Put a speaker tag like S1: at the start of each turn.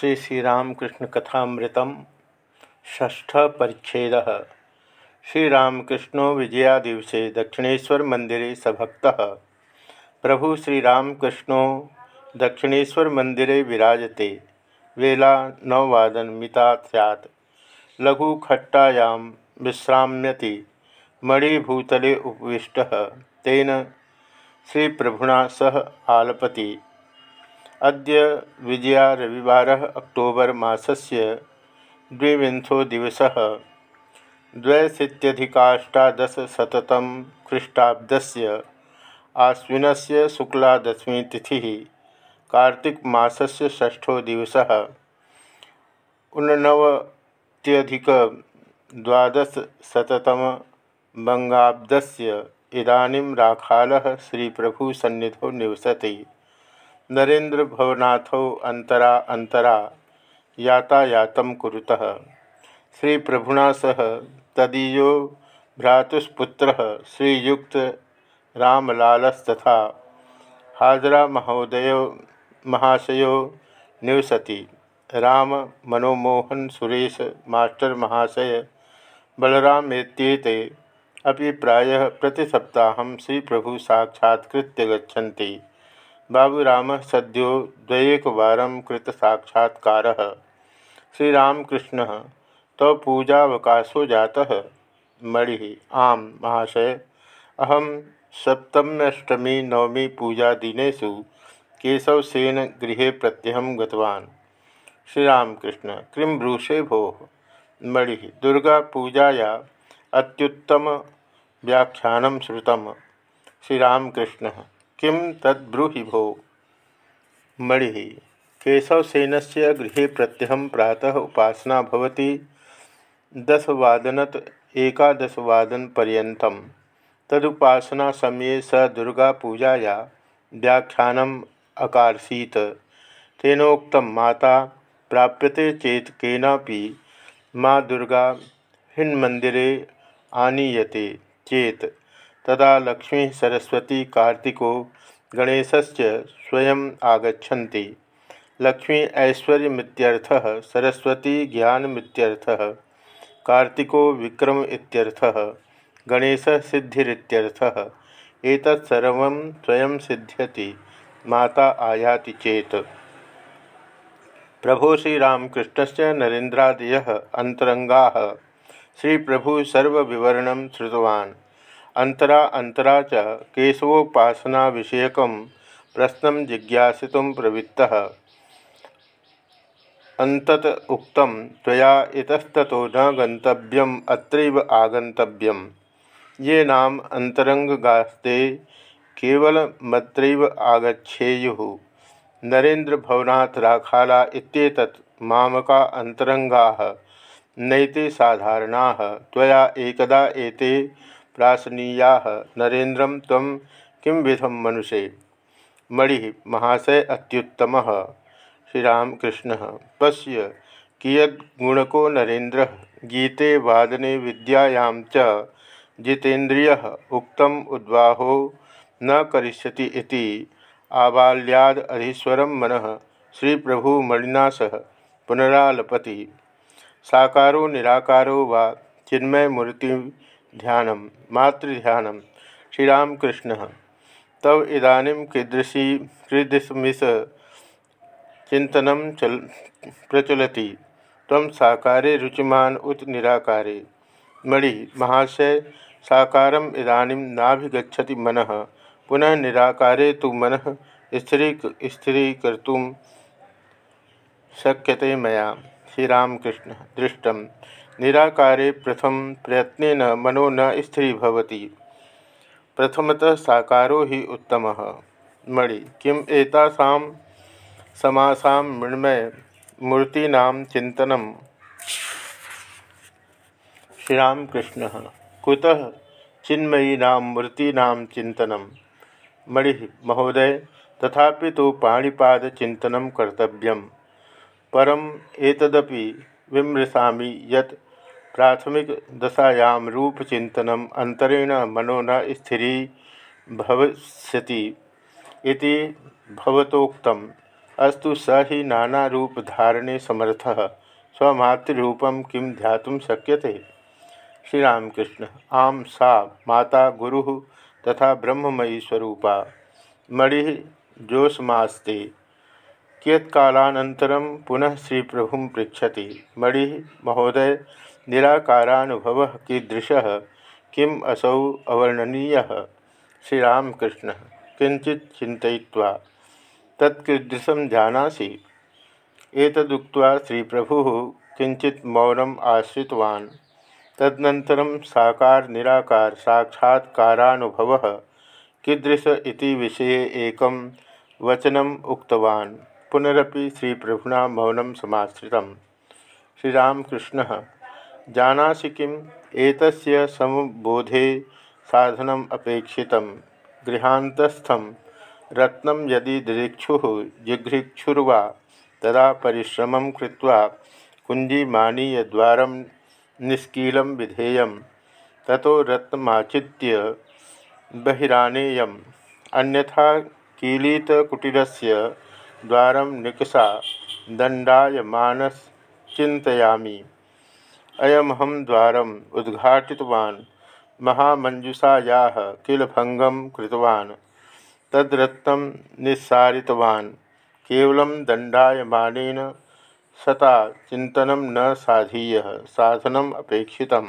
S1: श्री श्रीरामकृष्ण कथामृतम। ष्ठ परिच्छेद। श्रीरामकृष्णो विजया दिवसे दक्षिणेशर मंदिरे सभक्त। प्रभु श्रीरामकृष्णो दक्षिणेशर मंदिरे विराजते। वेला नववादन मिता सैत् लघुखट्टायां विश्राम्यति। मणिभूतले उपविष्ट। तेन श्रीप्रभुना सह आलपति। अद्य विजया रविवार अक्टोबर मासस्य द्विविंशो दिवसः। द्वयशीत्यधिकाष्टादशशततम ख्रीष्टाब्दस्य आश्विनस्य शुक्लादशमी तिथि, कार्तिक मासस्य षष्ठो दिवसः। ऊननवत्यधिकद्वादशशततम बंगाब्दस्य इदानीं राखालः श्रीप्रभुसन्निधौ निवसति। नरेन्द्र भवनाथौ अंतरा अंतरा यातायात कुरुतः। श्री प्रभुना सह तदीयो भ्रातुस्पुत्र श्रीयुक्त रामलालस्तथा। हाजरा महोदय, महाशयो निवसति। राम मनोमोहन सुरेश, मास्टर महाशय, बलरामेत्येते। अपि प्रायः प्रतिसप्ताहं श्रीप्रभु साक्षात्कृत्य गच्छन्ति। बाबूराम सद्यो द्वैकवार कृत साक्षात्कार श्रीरामकृष्ण तो पूजावकाशो जाता। मणि, आम, महाशय। अहम सप्तम्यष्टमी नवमी पूजा दिनेशु केशवसेन गृह प्रत्यहम गतवान्। श्रीरामकृष्ण, किं ब्रूषे भो? मणि, दुर्गा पूजाया अत्युत्तम व्याख्यान श्रुतम। श्रीरामकृष्ण किं तद्ब्रूहि भो? मणि केशवसेन से गृह प्रत्यहम प्रातः उपासना भवति। दशवादनत एकादशवादनपर्यन्तं तदुपासना समये स दुर्गा पूजाया व्याख्यानम् अकार्षीत। तेनोक्त, माता, प्राप्यते चेत केनापि माँ दुर्गा हिन्मन्दिरे आनीयते चेत तदा लक्ष्मी सरस्वती कार्तिको गणेशस्य स्वयं आगछति लक्ष्मी ऐश्वर्यमित्यर्थः, सरस्वती ज्ञानमित्यर्थः, कार्तिको विक्रम इत्यर्थः, गणेश सिद्धिरित्यर्थः, एतत् स्वयं सिद्ध्यति, माता आयाति चेत। प्रभो श्रीरामकृष्णस्य नरेन्द्रादयः अन्तरङ्गाः श्रीप्रभुसर्वविवरणं श्रुतवान्। अंतरा अंतरा च केशवोपासना विषयक प्रश्न जिज्ञासितुं प्रवृत्त। अंतत उक्तं, त्वया इतस्ततो न गंतव्यम अत्रैव आगंतव्यम ये नाम केवलमत्रैव आगच्छेयुः। नरेन्द्र भवनाथ राखाला इत्येतत् मामका अंतरंगाः नैते साधारणाः, त्वया एकदा एते प्रासनीया, नरेन्द्र तम किं विधम मनुषे? मणि महाशय अत्युत्तम। श्रीरामकृष्ण, पश्य, कियद्गुणको नरेन्द्र? गीते वादने विद्यायां च जितेन्द्रिय उक्तम उद्वाहो न करिष्यति इति आबाल्याद अधीश्वरं मनः। श्री प्रभु मणिना सह पुनरालपति। साकारो निराकारो वा चिन्मयमूर्ति ध्यान मातृध्यान श्रीरामकृष्ण। तव इदानीं कीदृशी कीदृशमिश चिंतन चल, प्रचलति। तम साकारे रुचिमान उत निराकारे। मणि, महाशय साकारम इदानीं नाभिगछति मन। पुनः निराकारे तो मन स्थिरी स्थिरीकर्तुं शक्यते मया। श्रीरामकृष्ण, दृष्टम। निराकारे प्रथम प्रयत्न मनो न स्थिरीभवति प्रथमतः साकारो ही उत्तम। मणि, किम एतासां समासां मृण्मय मूर्तीना चिंतन श्रीरामकृष्ण। कुतः चिन्मयीना मूर्तीना चिंतन मणि, महोदय, तथापि तो पाणिपादचिंतन कर्तव्य परम एतदपि विमृशा यत् प्राथमिक दशायां रूपचिंतनम अंतरेण मनो न स्थिरी भविष्यति इति भवतोक्तम। अस्तु स ही नानारूपधारणे समर्थ। स्वमातृरूपम किं ध्यातुं शक्यते? श्रीरामकृष्ण आम सा माता गुरु तथा ब्रह्ममयी स्वरूपा। मणि जोशमास्ते कियत्कालानन्तरं पुनः श्री प्रभु पृछति मणि महोदय निराकारानुभव कीदृश? किम असौ अवर्णनीय? श्रीरामकृष्ण। किंचित चिंतवा तत्कीदृशं जानासि? एतदुक्त्वा श्री प्रभु किंचित मौनम आश्रितवान्। तदनन्तरं साकार निराकार साक्षात्कारानुभव कीदृश विषये एकं वचनम् उक्तवान्। पुनरपि श्री प्रभुना मौनं समाश्रितम्। श्रीरामकृष्ण। जानासि किम? एतस्य समबोधे साधनम अपेक्षित गृहांतस्थम रत्न यदि दिदिक्षु जिघ्रिक्षुर्वा तदा परिश्रम कृत्वा कुंजीमानीयद्वार निष्कील विधेय ततो रत्नमाचित्य बहिरानेय अन्यथा कीलितकुटीरस्य द्वार निकषा दंडायमानस अयमहम द्वार उद्घाटित महामंजुषाया किल भंगम कृतवान। तद्रत्न निस्सारितवान्। केवल सता चिंतन न साधीय। साधनम अपेक्षितम्।